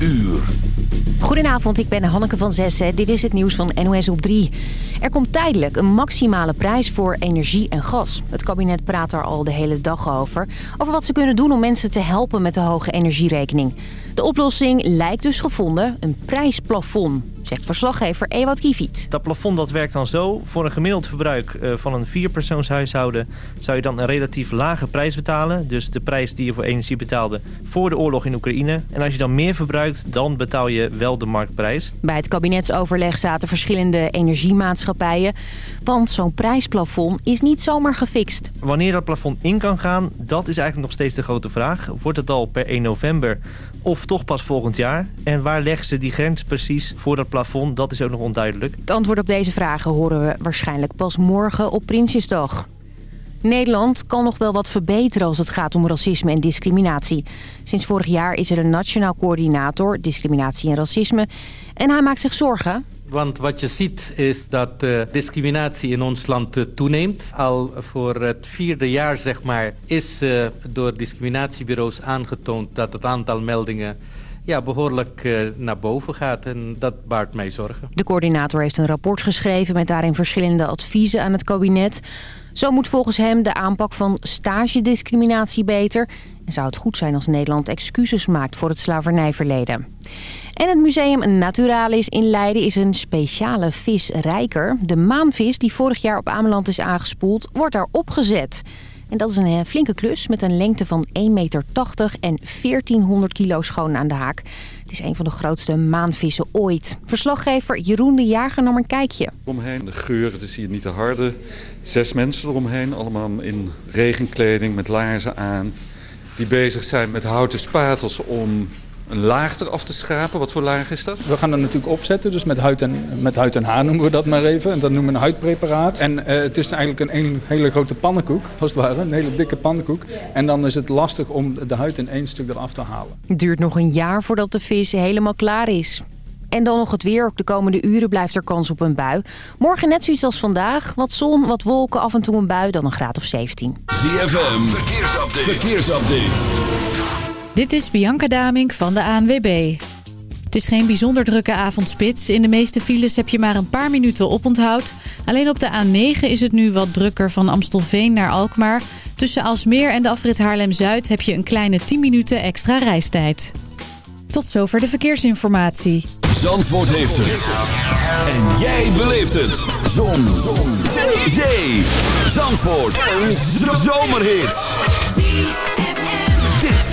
uur. Goedenavond, ik ben Hanneke van Zessen. Dit is het nieuws van NOS op 3. Er komt tijdelijk een maximale prijs voor energie en gas. Het kabinet praat er al de hele dag over. Over wat ze kunnen doen om mensen te helpen met de hoge energierekening. De oplossing lijkt dus gevonden, een prijsplafond, zegt verslaggever Ewout Kiefiet. Dat plafond dat werkt dan zo. Voor een gemiddeld verbruik eh, van een vierpersoonshuishouden zou je dan een relatief lage prijs betalen. Dus de prijs die je voor energie betaalde voor de oorlog in Oekraïne. En als je dan meer verbruikt, dan betaal je wel de marktprijs. Bij het kabinetsoverleg zaten verschillende energiemaatschappijen. Want zo'n prijsplafond is niet zomaar gefixt. Wanneer dat plafond in kan gaan, dat is eigenlijk nog steeds de grote vraag. Wordt het al per 1 november of toch pas volgend jaar? En waar leggen ze die grens precies voor dat plafond? Dat is ook nog onduidelijk. Het antwoord op deze vragen horen we waarschijnlijk pas morgen op Prinsjesdag. Nederland kan nog wel wat verbeteren als het gaat om racisme en discriminatie. Sinds vorig jaar is er een nationaal coördinator discriminatie en racisme. En hij maakt zich zorgen. Want wat je ziet is dat uh, discriminatie in ons land uh, toeneemt. Al voor het vierde jaar zeg maar, is uh, door discriminatiebureaus aangetoond dat het aantal meldingen ja, behoorlijk naar boven gaat. En dat baart mij zorgen. De coördinator heeft een rapport geschreven met daarin verschillende adviezen aan het kabinet. Zo moet volgens hem de aanpak van stagediscriminatie beter. En zou het goed zijn als Nederland excuses maakt voor het slavernijverleden. En het museum Naturalis in Leiden is een speciale visrijker. De maanvis die vorig jaar op Ameland is aangespoeld, wordt daar opgezet. En dat is een flinke klus met een lengte van 1,80 meter en 1400 kilo schoon aan de haak. Het is een van de grootste maanvissen ooit. Verslaggever Jeroen de Jager nam een kijkje. Omheen de geur, het is hier niet te harde. Zes mensen eromheen, allemaal in regenkleding met laarzen aan. Die bezig zijn met houten spatels om een laag eraf te schrapen. Wat voor laag is dat? We gaan er natuurlijk opzetten, dus met huid en, met huid en haar noemen we dat maar even. En dat noemen we een huidpreparaat. En uh, het is eigenlijk een, een, hele grote pannenkoek, als het ware. Een hele dikke pannenkoek. En dan is het lastig om de huid in één stuk eraf te halen. Het duurt nog een jaar voordat de vis helemaal klaar is. En dan nog het weer. Ook de komende uren blijft er kans op een bui. Morgen net zoiets als vandaag. Wat zon, wat wolken, af en toe een bui, dan een graad of 17. ZFM, verkeersupdate. verkeersupdate. Dit is Bianca Damink van de ANWB. Het is geen bijzonder drukke avondspits. In de meeste files heb je maar een paar minuten oponthoud. Alleen op de A9 is het nu wat drukker van Amstelveen naar Alkmaar. Tussen Alsmeer en de afrit Haarlem-Zuid heb je een kleine 10 minuten extra reistijd. Tot zover de verkeersinformatie. Zandvoort heeft het. En jij beleeft het. Zon. Zon. Zee. Zandvoort. Een zomerhit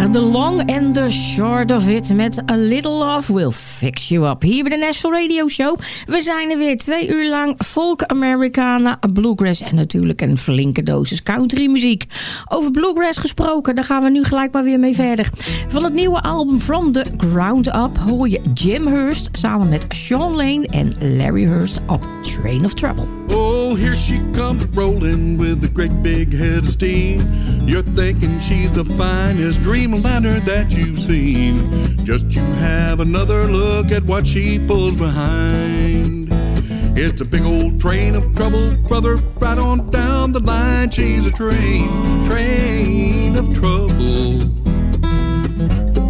Waren The Long and the Short of It met A Little Love Will Fix You Up. Hier bij de National Radio Show. We zijn er weer twee uur lang. Folk, Americana, bluegrass en natuurlijk een flinke dosis country muziek. Over bluegrass gesproken, daar gaan we nu gelijk maar weer mee verder. Van het nieuwe album From the Ground Up hoor je Jim Hurst samen met Sean Lane en Larry Hurst op Train of Trouble. Oh, here she comes rolling with a great big head of steam. You're thinking she's the finest dreamliner that you've seen. Just you have another look at what she pulls behind. It's a big old train of trouble, brother, right on down the line. She's a train, train of trouble.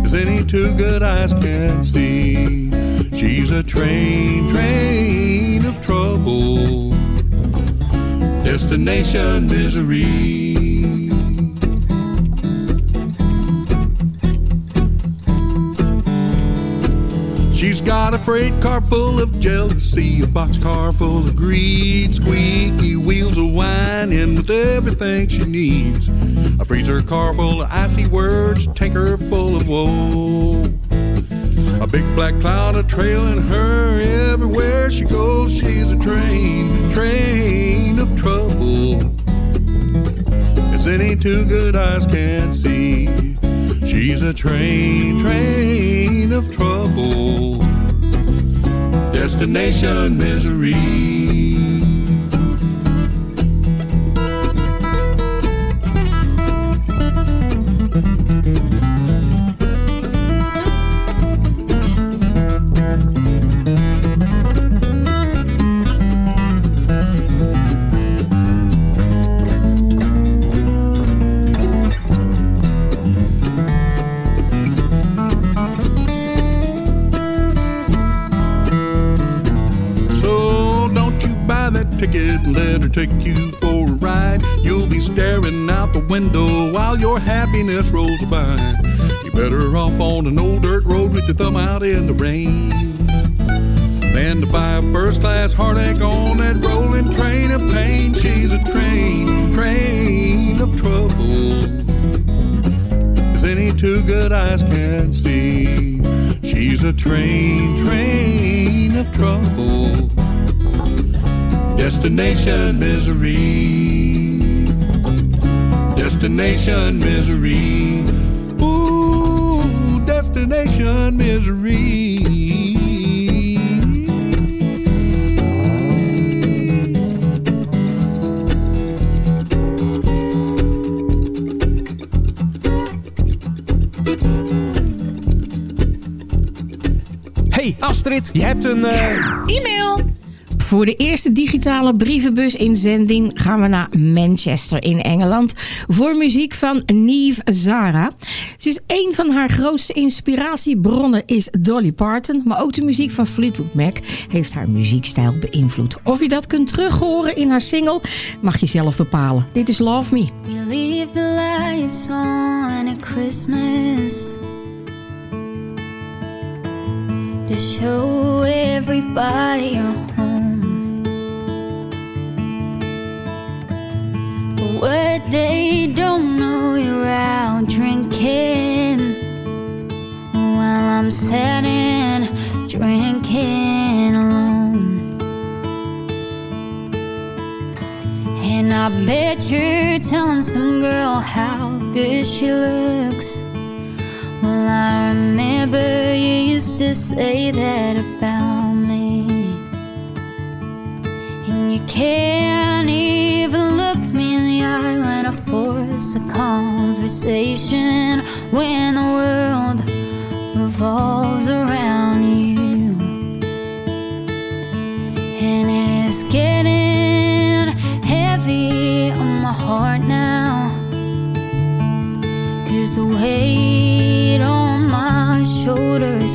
As any two good eyes can see. She's a train, train of trouble. Destination misery. She's got a freight car full of jealousy, a boxcar full of greed, squeaky wheels of wine, and with everything she needs. A freezer car full of icy words, tanker full of woe. A big black cloud a trailing her everywhere she goes. She's a train, train of trouble. As any two good eyes can see. She's a train, train of trouble. Destination misery. Window while your happiness rolls by. You're better off on an old dirt road with your thumb out in the rain. Than to buy a first class heartache on that rolling train of pain. She's a train, train of trouble. As any two good eyes can see. She's a train, train of trouble. Destination misery. Destination misery. Ooh, destination misery. Hey Astrid, je hebt een... eh, E-mail! Voor de eerste digitale brievenbus-inzending gaan we naar Manchester in Engeland voor muziek van Neve Zara. Ze is een van haar grootste inspiratiebronnen is Dolly Parton, maar ook de muziek van Fleetwood Mac heeft haar muziekstijl beïnvloed. Of je dat kunt terughoren in haar single, mag je zelf bepalen. Dit is Love Me. We leave the lights on at Christmas to show everybody you're home. What they don't know, you're out drinking while I'm sitting drinking alone. And I bet you're telling some girl how good she looks. Well, I remember you used to say that about me. And you can't even eye when I force a conversation. When the world revolves around you. And it's getting heavy on my heart now. Cause the weight on my shoulders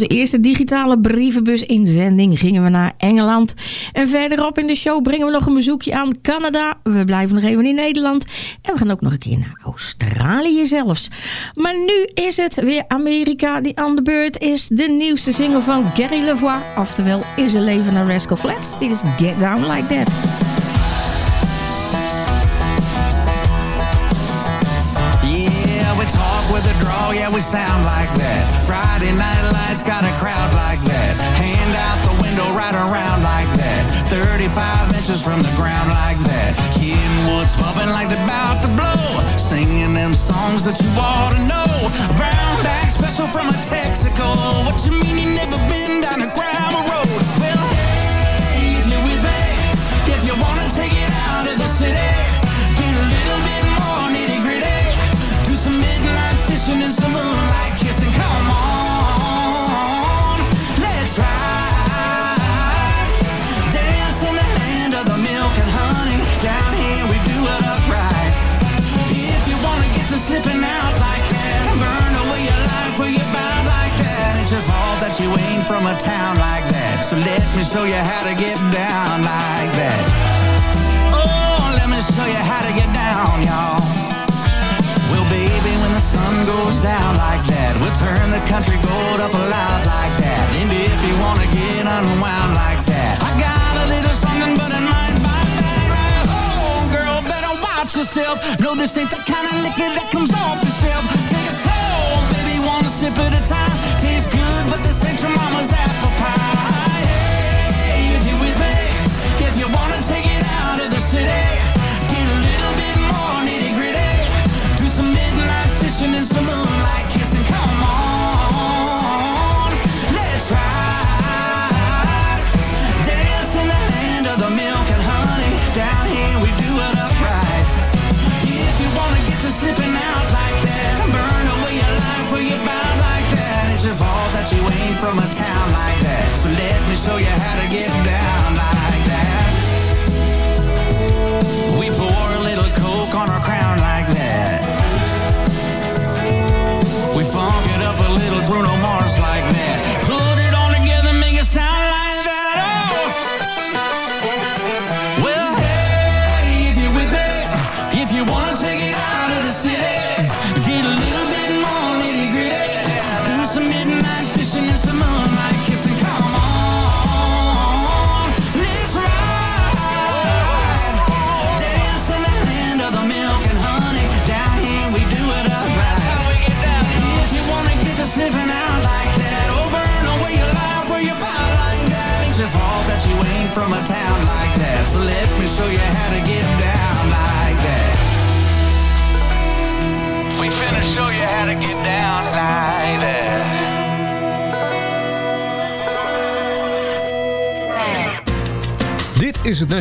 onze eerste digitale brievenbus-inzending gingen we naar Engeland. En verderop in de show brengen we nog een bezoekje aan Canada. We blijven nog even in Nederland. En we gaan ook nog een keer naar Australië zelfs. Maar nu is het weer Amerika die aan de beurt is. De nieuwste single van Gary Lavoie. Oftewel, Is er leven naar Rascal Flats. Dit is Get Down Like That. Yeah, we sound like that. Friday night lights got a crowd like that. Hand out the window right around like that. 35 inches from the ground like that. Kenwood's bumping like they're about to blow. Singing them songs that you ought to know. Brown bag special from a Texaco. What you mean you never been down a gravel show you how to get down like that. Oh, let me show you how to get down, y'all. Well, baby, when the sun goes down like that, we'll turn the country gold up loud like that. And if you wanna get unwound like that, I got a little something, but it might bite back oh, girl, better watch yourself. No, this ain't the kind of liquor that comes off the shelf. Take it slow, baby, one sip at a time. Tastes good, but this ain't your mama's apple pie. City, get a little bit more nitty gritty. Do some midnight fishing and some moonlight kissing. Come on, let's ride. Dance in the land of the milk and honey. Down here we do it upright. If you wanna get to slipping out like that, burn away your life where you're bound like that. It's fault that you ain't from a town like that. So let me show you how to get down like we pour a little coke on our crown like that. We funk it up a little Bruno Mars like that.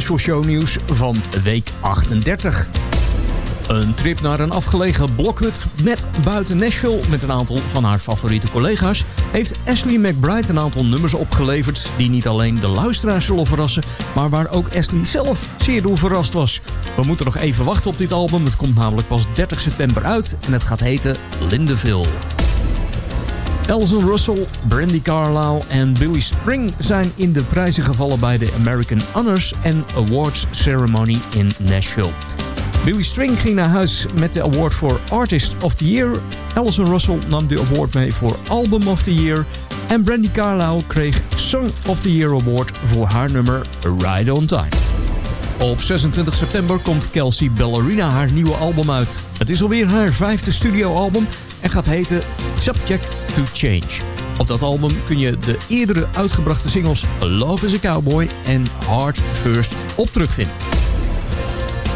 Dit is het Nashville Show nieuws van week 38. Een trip naar een afgelegen blokhut net buiten Nashville met een aantal van haar favoriete collega's heeft Ashley McBride een aantal nummers opgeleverd die niet alleen de luisteraars zullen verrassen, maar waar ook Ashley zelf zeer door verrast was. We moeten nog even wachten op dit album, het komt namelijk pas 30 september uit en het gaat heten Lindeville. Elson Russell, Brandy Carlisle en Billy String zijn in de prijzen gevallen bij de American Honors and Awards Ceremony in Nashville. Billy String ging naar huis met de award voor Artist of the Year. Alison Russell nam de award mee voor Album of the Year. En Brandy Carlisle kreeg Song of the Year Award voor haar nummer Ride on Time. Op 26 september komt Kelsey Ballerina haar nieuwe album uit. Het is alweer haar vijfde studioalbum en gaat heten Subject to Change. Op dat album kun je de eerdere uitgebrachte singles Love is a Cowboy en Heart First op terugvinden.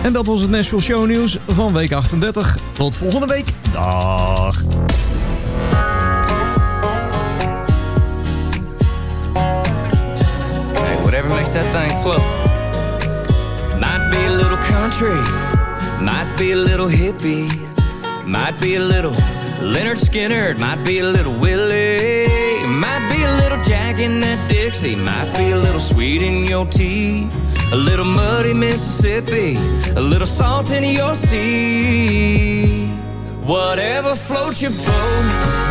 En dat was het Nashville Show Nieuws van week 38. Tot volgende week. Dag. Hey, whatever makes that thing float. Might be a little country, might be a little hippie, might be a little Lynyrd Skynyrd, might be a little Willie, might be a little Jack in that Dixie, might be a little sweet in your tea, a little muddy Mississippi, a little salt in your sea. Whatever floats your boat,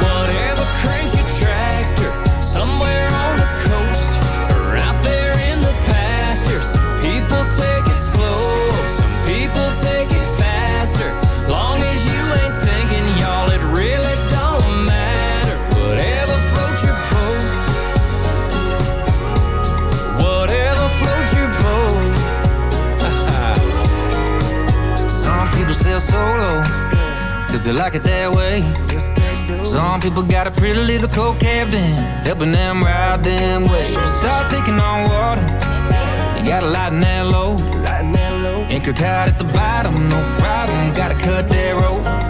whatever cranks your tractor, somewhere on the solo, cause they like it that way. Some people got a pretty little co-captain, helping them ride them waves. Start taking on water, you gotta lighten that load. Anchor caught at the bottom, no problem, gotta cut that rope.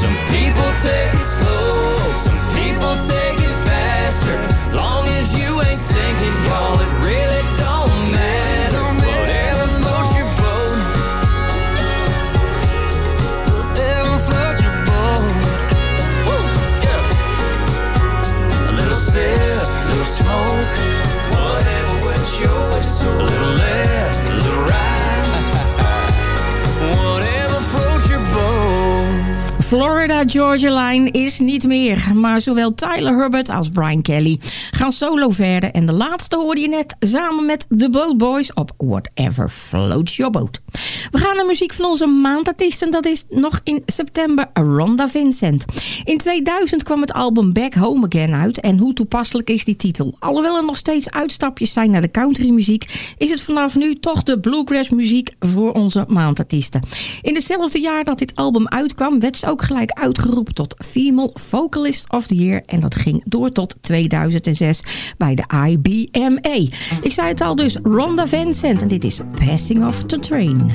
Some people take Georgia Line is niet meer. Maar zowel Tyler Hubbard als Brian Kelly gaan solo verder. En de laatste hoorde je net samen met The Boat Boys op Whatever Floats Your Boat. We gaan naar muziek van onze maandartiest. En dat is nog in september Rhonda Vincent. In 2000 kwam het album Back Home Again uit. En hoe toepasselijk is die titel? Alhoewel er nog steeds uitstapjes zijn naar de countrymuziek... is het vanaf nu toch de bluegrass muziek voor onze maandartiesten. In hetzelfde jaar dat dit album uitkwam... werd ze ook gelijk uitgeroepen tot Female Vocalist of the Year. En dat ging door tot 2006 bij de IBMA. Ik zei het al dus, Rhonda Vincent. En dit is Passing Off the Train.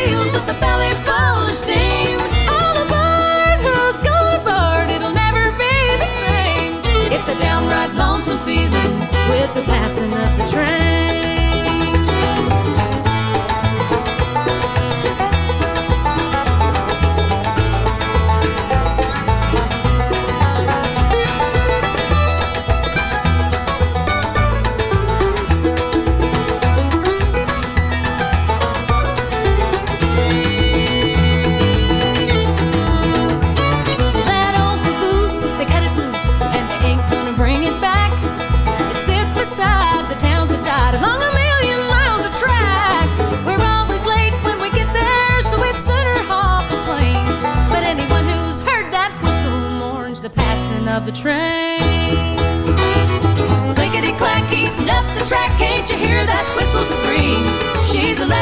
Feels with the belly full of steam. All aboard, who's going aboard? It'll never be the same. It's a downright lonesome feeling with the passing of the train.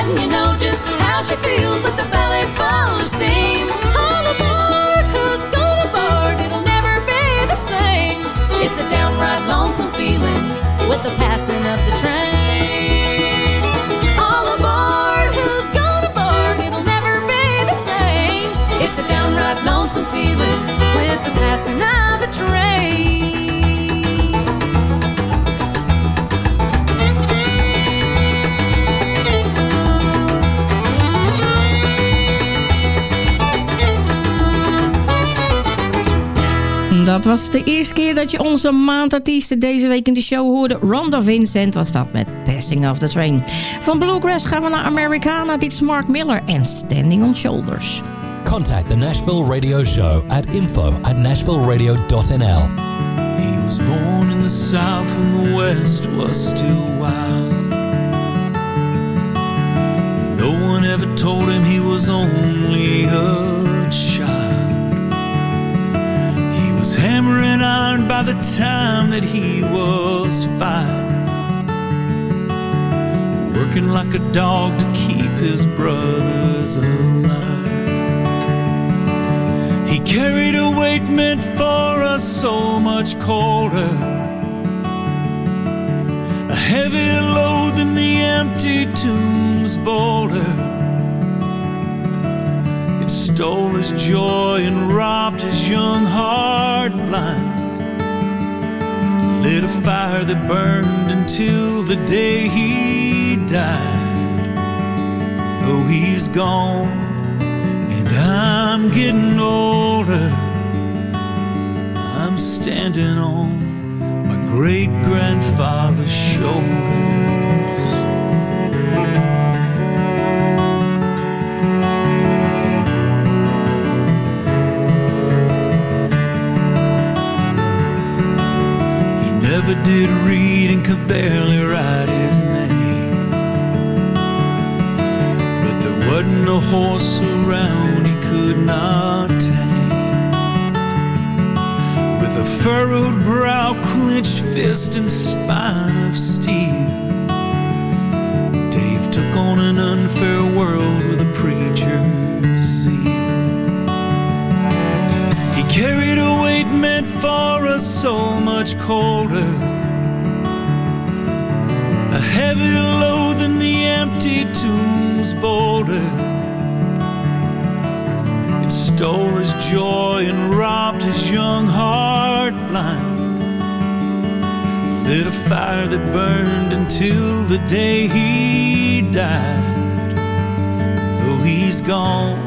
Letting you know just how she feels with the belly full of steam. All aboard, who's gone aboard? It'll never be the same. It's a downright lonesome feeling with the passing of the train. All aboard, who's gone aboard? It'll never be the same. It's a downright lonesome feeling with the passing of the train. Dat was de eerste keer dat je onze maandartiesten deze week in de show hoorde. Rhonda Vincent was dat met Passing of the Train. Van Bluegrass gaan we naar Americana. Dit is Mark Miller en Standing on Shoulders. Contact the Nashville Radio Show at info at nashvilleradio.nl. He was born in the South when the West was still wild. No one ever told him he was only a hammering iron by the time that he was five. Working like a dog to keep his brothers alive. He carried a weight meant for us so much colder. A heavier load than the empty tomb's boulder. Stole his joy and robbed his young heart blind. Lit a fire that burned until the day he died. Though he's gone and I'm getting older. I'm standing on my great grandfather's shoulders. Never did read and could barely write his name. But there wasn't a horse around he could not tame. With a furrowed brow, clenched fist, and spine of steel, Dave took on an unfair world with a preacher's zeal. Meant for us so much colder. A heavier load than the empty tomb's boulder. It stole his joy and robbed his young heart blind. Lit a fire that burned until the day he died. Though he's gone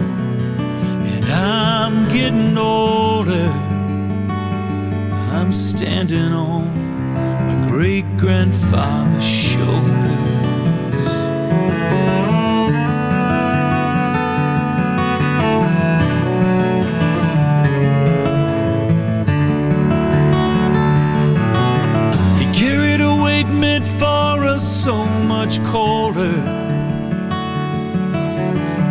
and I'm getting older, I'm standing on my great grandfather's shoulders. He carried a weight meant for us so much colder.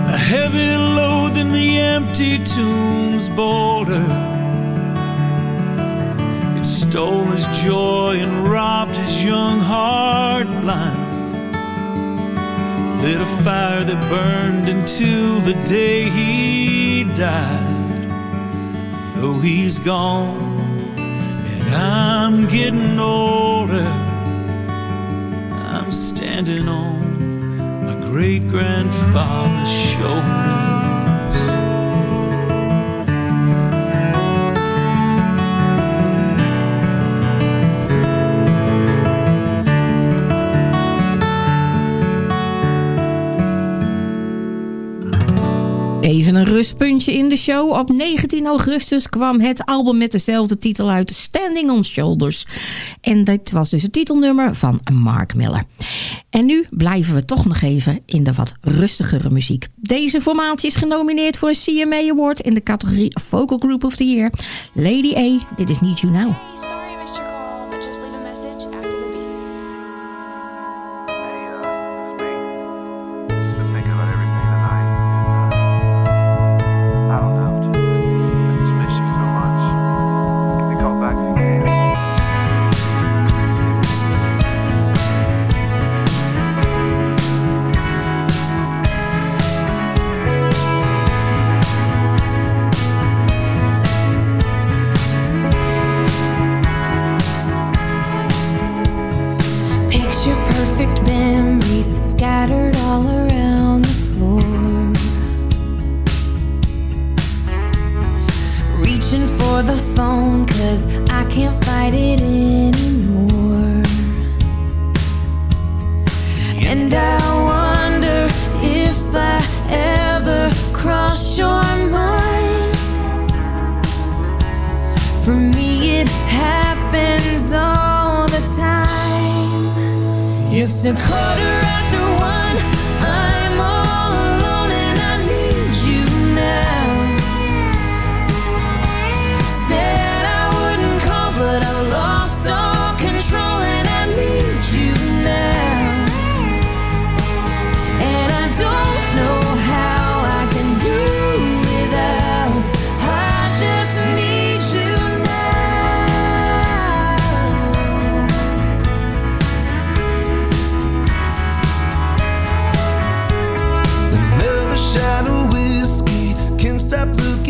A heavy load than the empty tomb's boulder. Stole his joy and robbed his young heart blind. Lit a fire that burned until the day he died. Though he's gone and I'm getting older, I'm standing on my great grandfather's shoulders. Een rustpuntje in de show. Op 19 augustus kwam het album met dezelfde titel uit, Standing on Shoulders. En dit was dus het titelnummer van Mark Miller. En nu blijven we toch nog even in de wat rustigere muziek. Deze formatie is genomineerd voor een CMA Award in de categorie Vocal Group of the Year. Lady A, dit is Need You Now.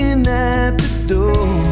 Looking at the door.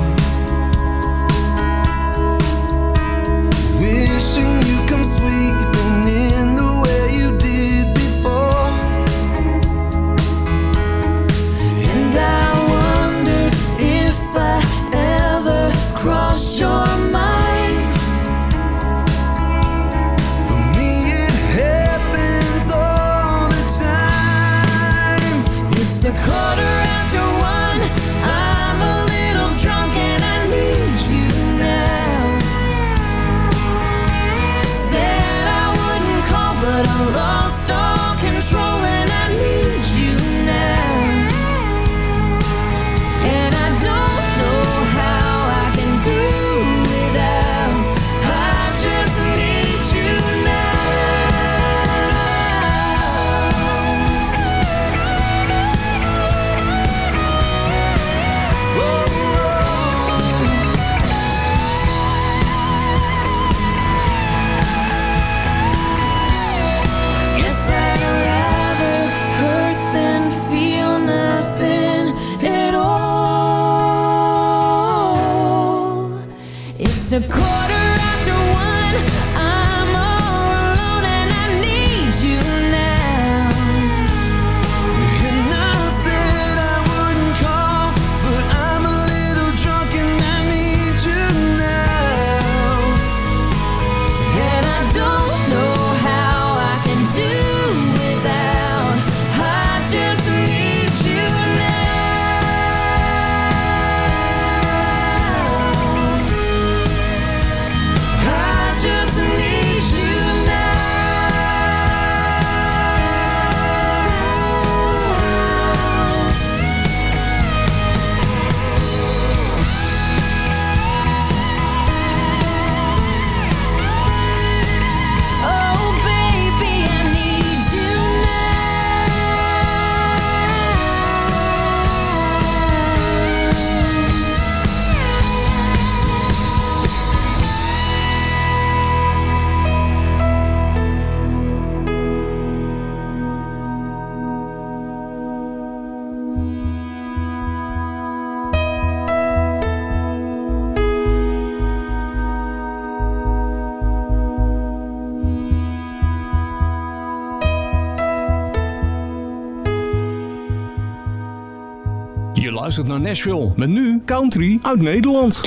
geluisterd naar Nashville. Met nu country uit Nederland.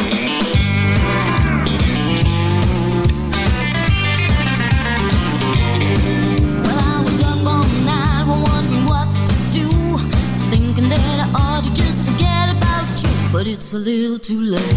But it's a little too late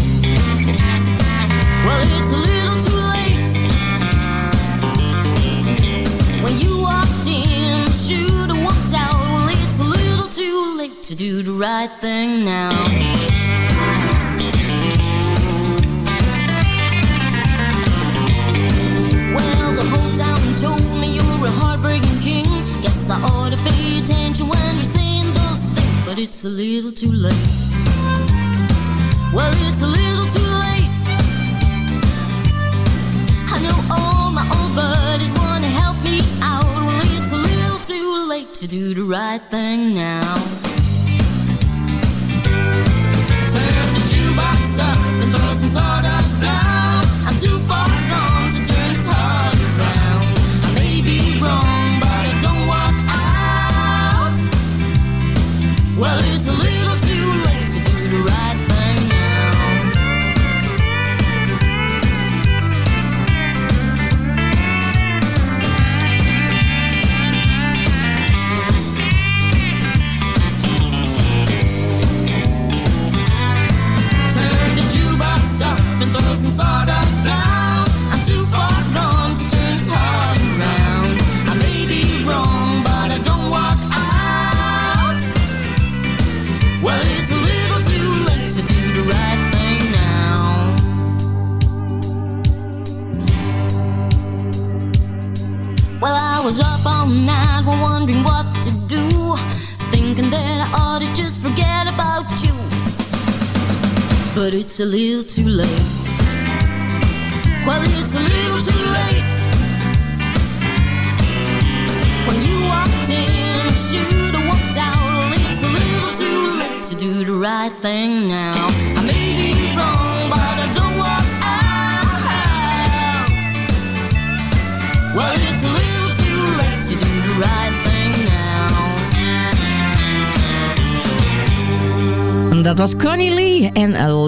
It's a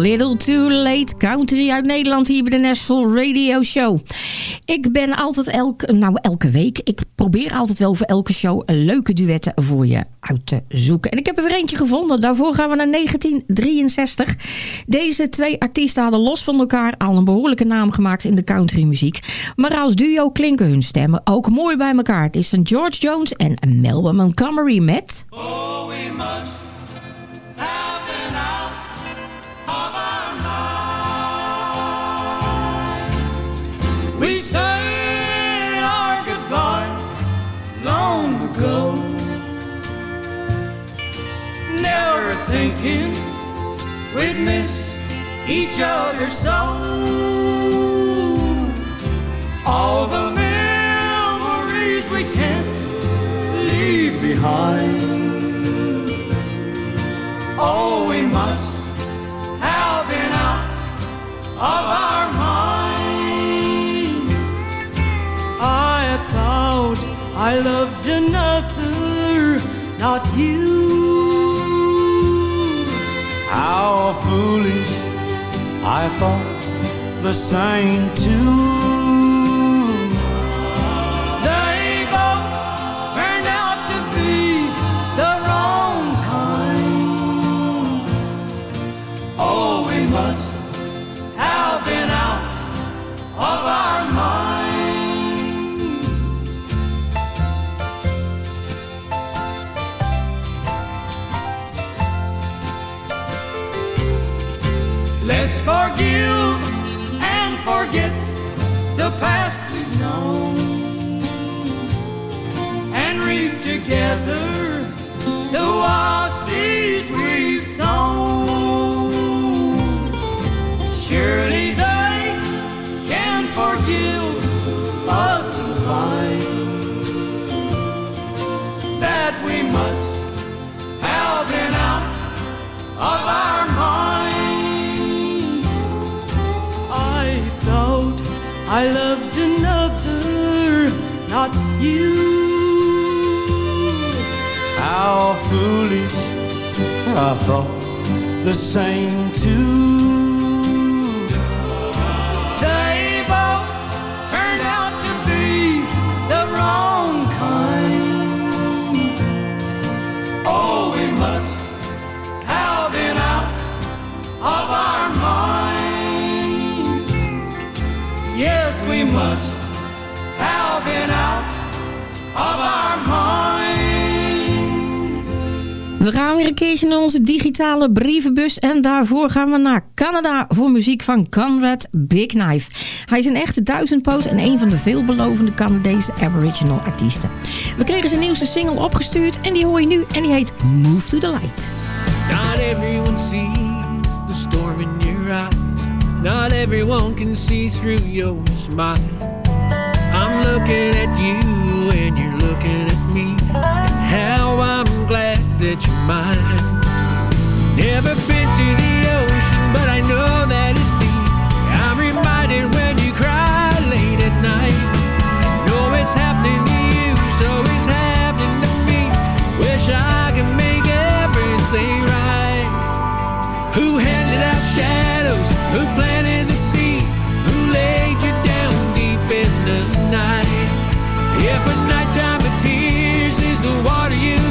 Little Too Late Country uit Nederland hier bij de Nashville Radio Show. Ik ben altijd elke, nou elke week, ik probeer altijd wel voor elke show leuke duetten voor je uit te zoeken. En ik heb er weer eentje gevonden. Daarvoor gaan we naar 1963. Deze twee artiesten hadden los van elkaar al een behoorlijke naam gemaakt in de countrymuziek. Maar als duo klinken hun stemmen ook mooi bij elkaar. Het is een George Jones en Melba Montgomery met... Oh, we must Thinking we'd miss each other so. All the memories we can't leave behind. Oh, we must have been out of our I thought the same too. Forget the past we've known and reap together the wild seeds we've sown. Surely they can forgive us and find that we must have been out of our I loved another, not you. How foolish I thought the same too. We gaan weer een keertje naar onze digitale brievenbus. En daarvoor gaan we naar Canada voor muziek van Conrad Big Knife. Hij is een echte duizendpoot en een van de veelbelovende Canadese Aboriginal artiesten. We kregen zijn nieuwste single opgestuurd en die hoor je nu. En die heet Move to the Light. Not everyone sees the storm in your eyes. Not everyone can see through your smile. I'm looking at you and you're looking at glad that you're mine. Never been to the ocean, but I know that it's deep. I'm reminded when you cry late at night. I know it's happening to you, so it's happening to me. Wish I could make everything right. Who handed out shadows? Who planted the seed? Who laid you down deep in the night? If a nighttime of tears is the water you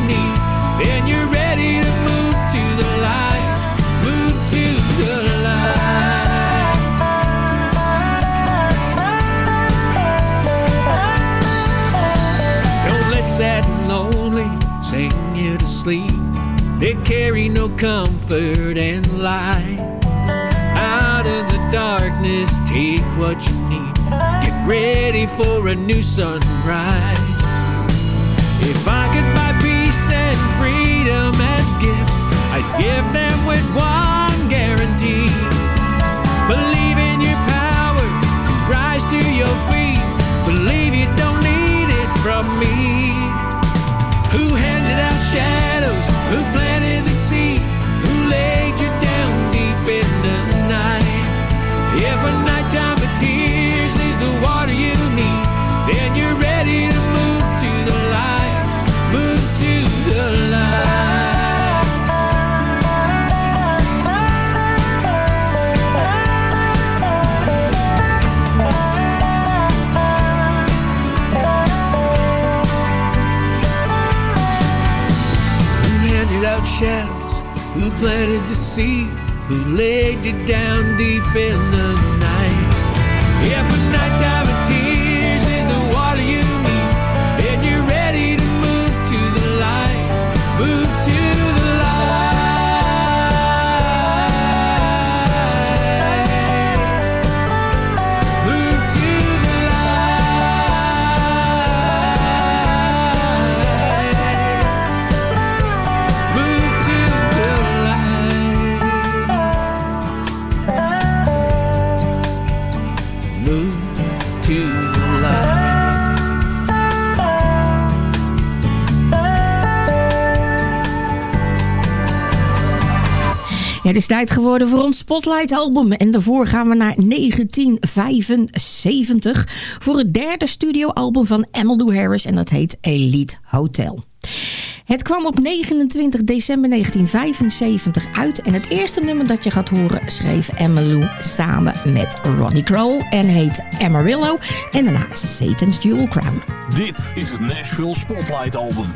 sleep. They carry no comfort and light. Out of the darkness, take what you need. Get ready for a new sunrise. If I could buy peace and freedom as gifts, I'd give them with one guarantee. Believe in your power, rise to your feet. Believe you don't need it from me. Who handed out shadows? Who planted the seed? Who laid shadows? Who planted the seed? Who laid you down deep in the night? If a nighttime Ja, het is tijd geworden voor ons Spotlight album. En daarvoor gaan we naar 1975 voor het derde studioalbum van Emmylou Harris. En dat heet Elite Hotel. Het kwam op 29 december 1975 uit. En het eerste nummer dat je gaat horen schreef Emmylou samen met Ronnie Kroll. En heet Amarillo. En daarna Satan's Jewel Crown. Dit is het Nashville Spotlight Album.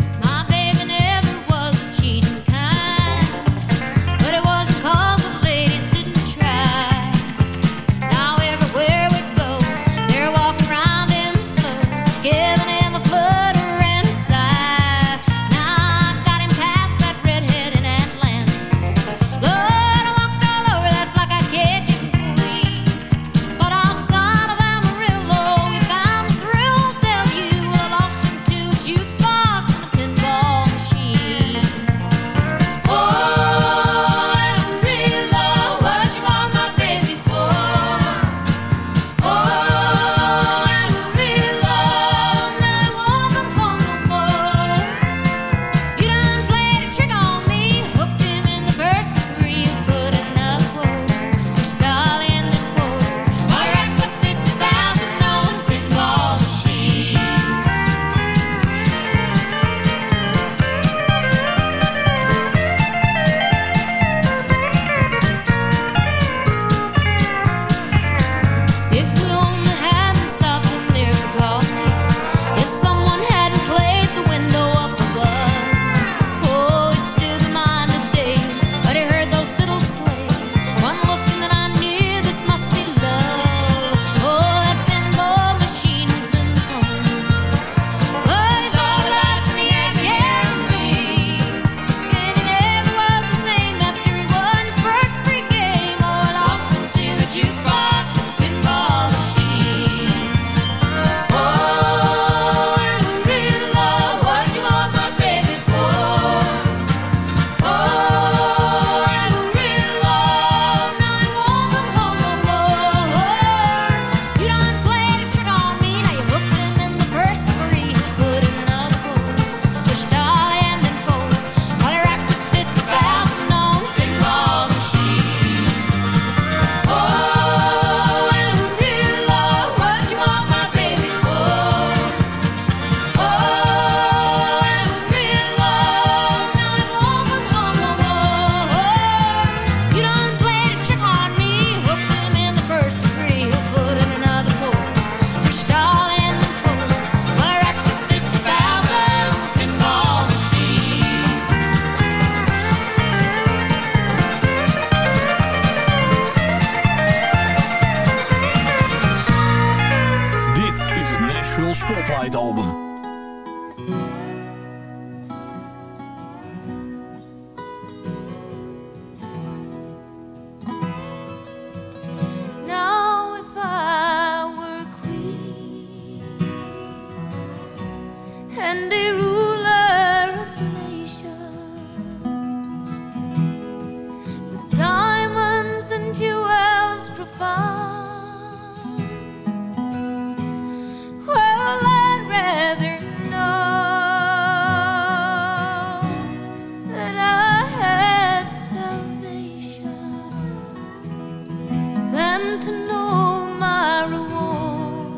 Than to know my reward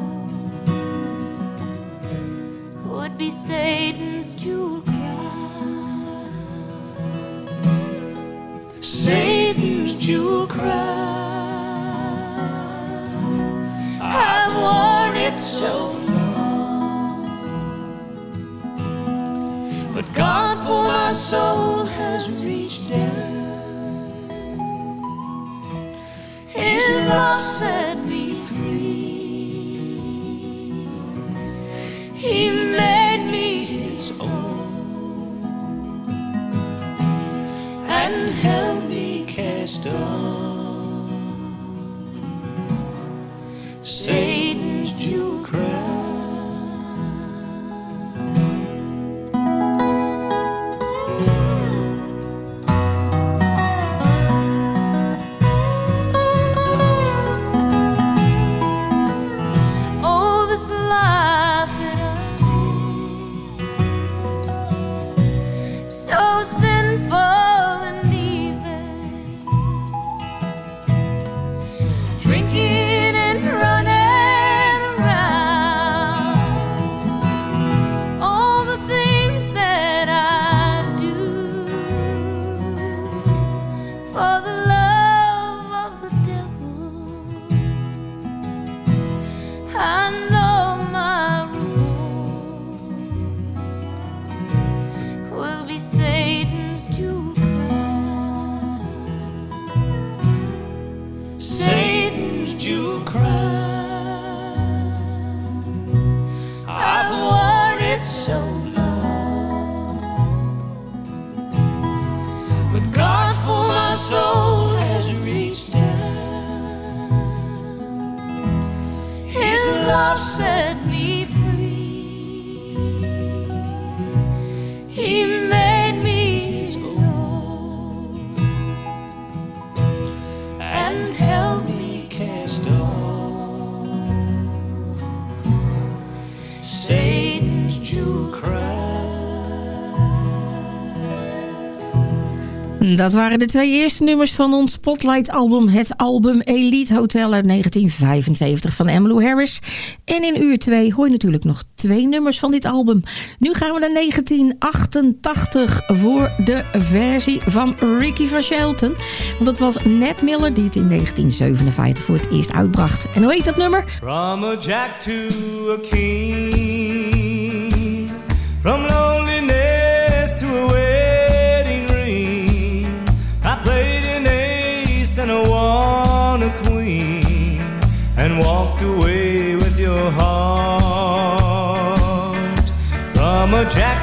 would be Satan's jewel crown. Satan's jewel crown. I've worn it so long, but God for my soul has reached His love set me free. He so long, but God for my soul has reached down. His love set Dat waren de twee eerste nummers van ons Spotlight-album. Het album Elite Hotel uit 1975 van Emmylou Harris. En in uur 2 hoor je natuurlijk nog twee nummers van dit album. Nu gaan we naar 1988 voor de versie van Ricky van Shelton. Want het was Ned Miller die het in 1957 voor het eerst uitbracht. En hoe heet dat nummer? From a jack to a king, from walked away with your heart. From a jack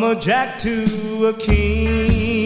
From a jack to a king,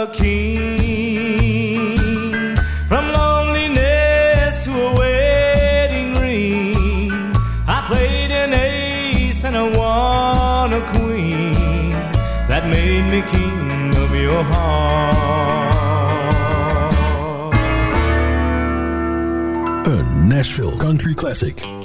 a king, from loneliness to a wedding ring. I played an ace and I won a queen that made me king of your heart. Een Nashville Country Classic.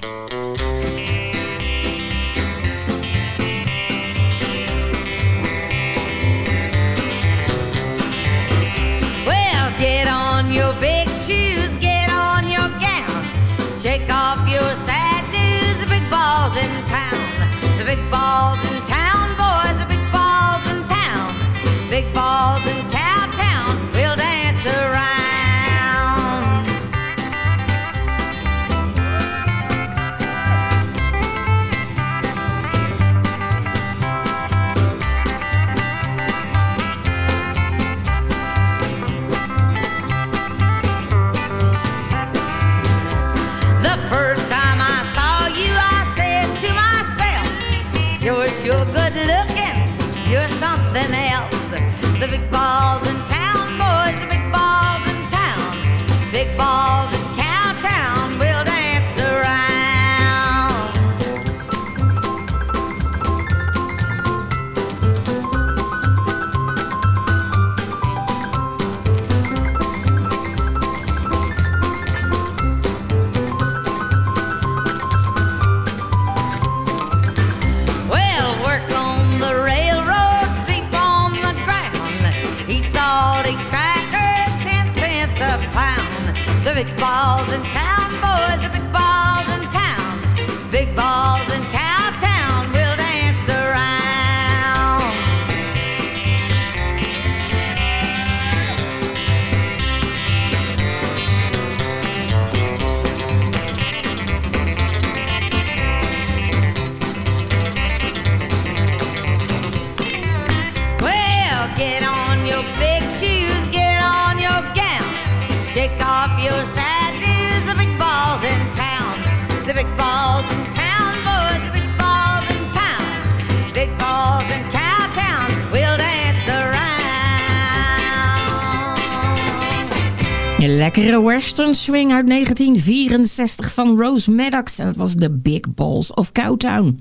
Lekkere western swing uit 1964 van Rose Maddox. En dat was The Big Balls of Cowtown.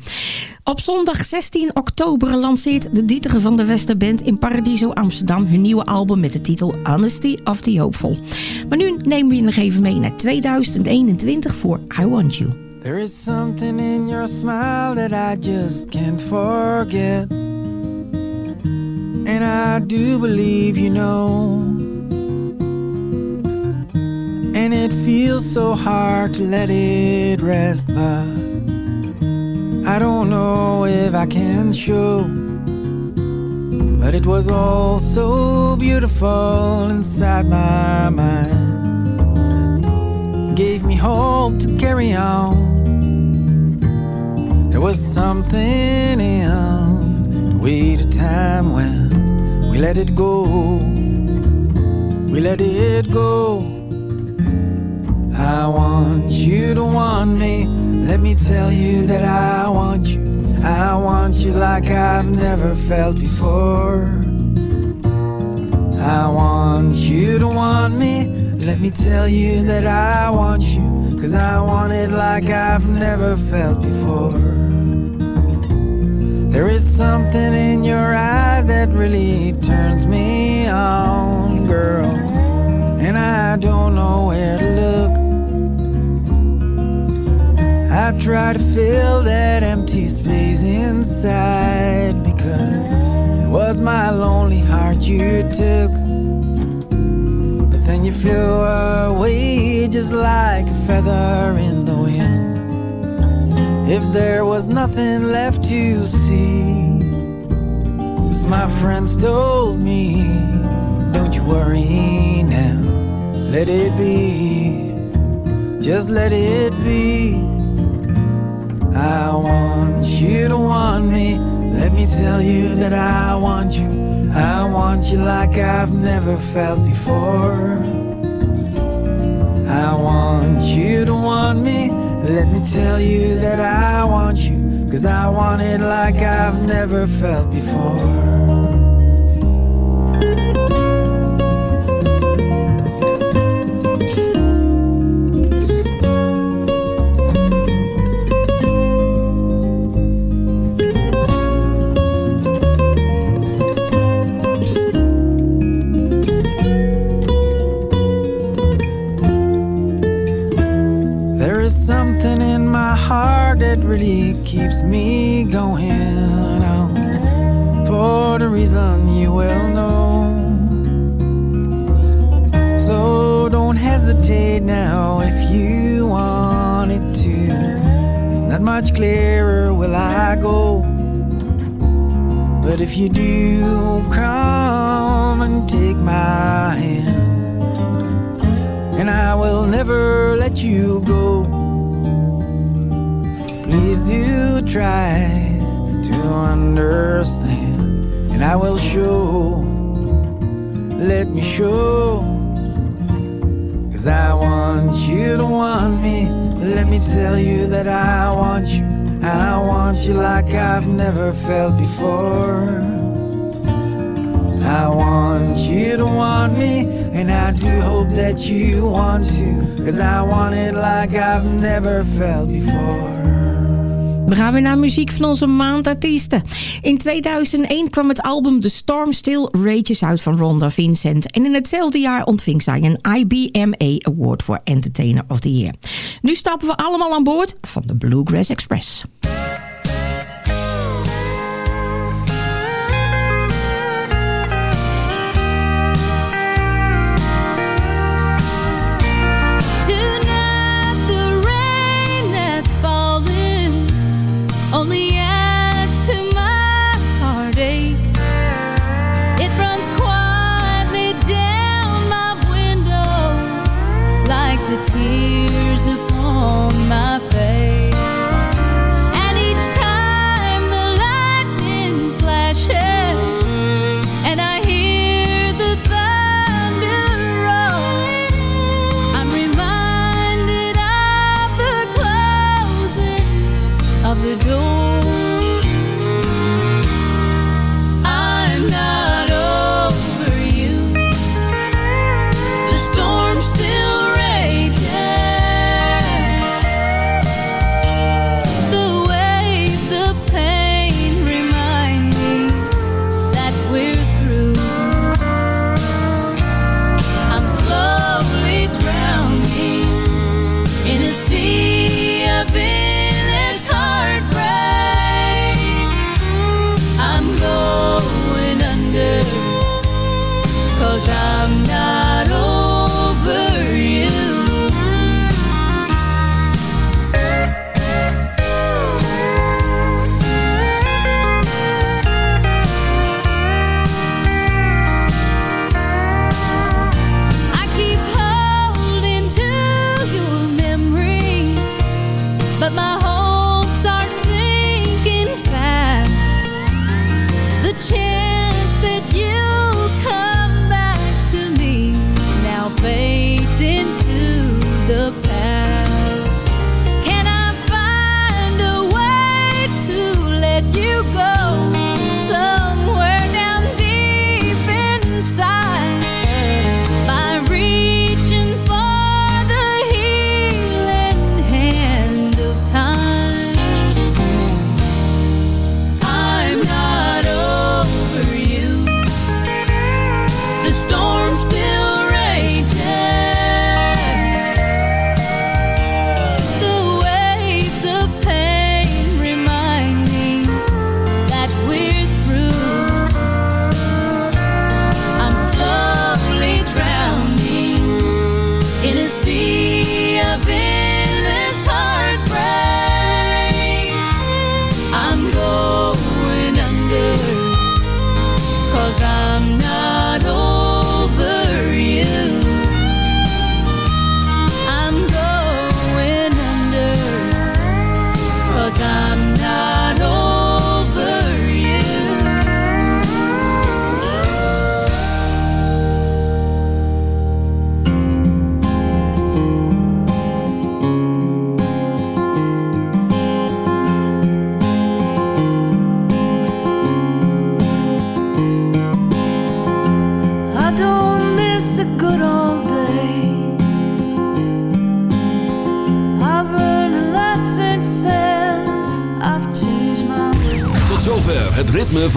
Op zondag 16 oktober lanceert de Dieter van de Westerband in Paradiso Amsterdam hun nieuwe album met de titel Honesty of the Hopeful. Maar nu nemen we je nog even mee naar 2021 voor I Want You. There is something in your smile that I just can't forget. And I do believe you know. It feels so hard to let it rest, but I don't know if I can show. But it was all so beautiful inside my mind. Gave me hope to carry on. There was something in the wait of time when we let it go. We let it go. I want you to want me. Let me tell you that I want you. I want you like I've never felt before. I want you to want me. Let me tell you that I want you. Cause I want it like I've never felt before. There is something in your eyes that really turns me on, girl. And I don't know where to look. I try to fill that empty space inside because it was my lonely heart you took. But then you flew away just like a feather in the wind. If there was nothing left to see, my friends told me, don't you worry now, let it be, just let it be. I want you to want me. Let me tell you that I want you. I want you like I've never felt before. I want you to want me. Let me tell you that I want you. Cause I want it like I've never felt before. Me going out for the reason you well know. So don't hesitate now if you want it to. It's not much clearer will I go. But if you do, come and take my hand, and I will never let you go. Try to understand, and I will show. Let me show. Cause I want you to want me. Let me tell you that I want you. I want you like I've never felt before. I want you to want me, and I do hope that you want to. Cause I want it like I've never felt before. We gaan weer naar muziek van onze maandartiesten. In 2001 kwam het album The Storm Still Rages uit van Rhonda Vincent. En in hetzelfde jaar ontving zij een IBMA Award voor Entertainer of the Year. Nu stappen we allemaal aan boord van de Bluegrass Express.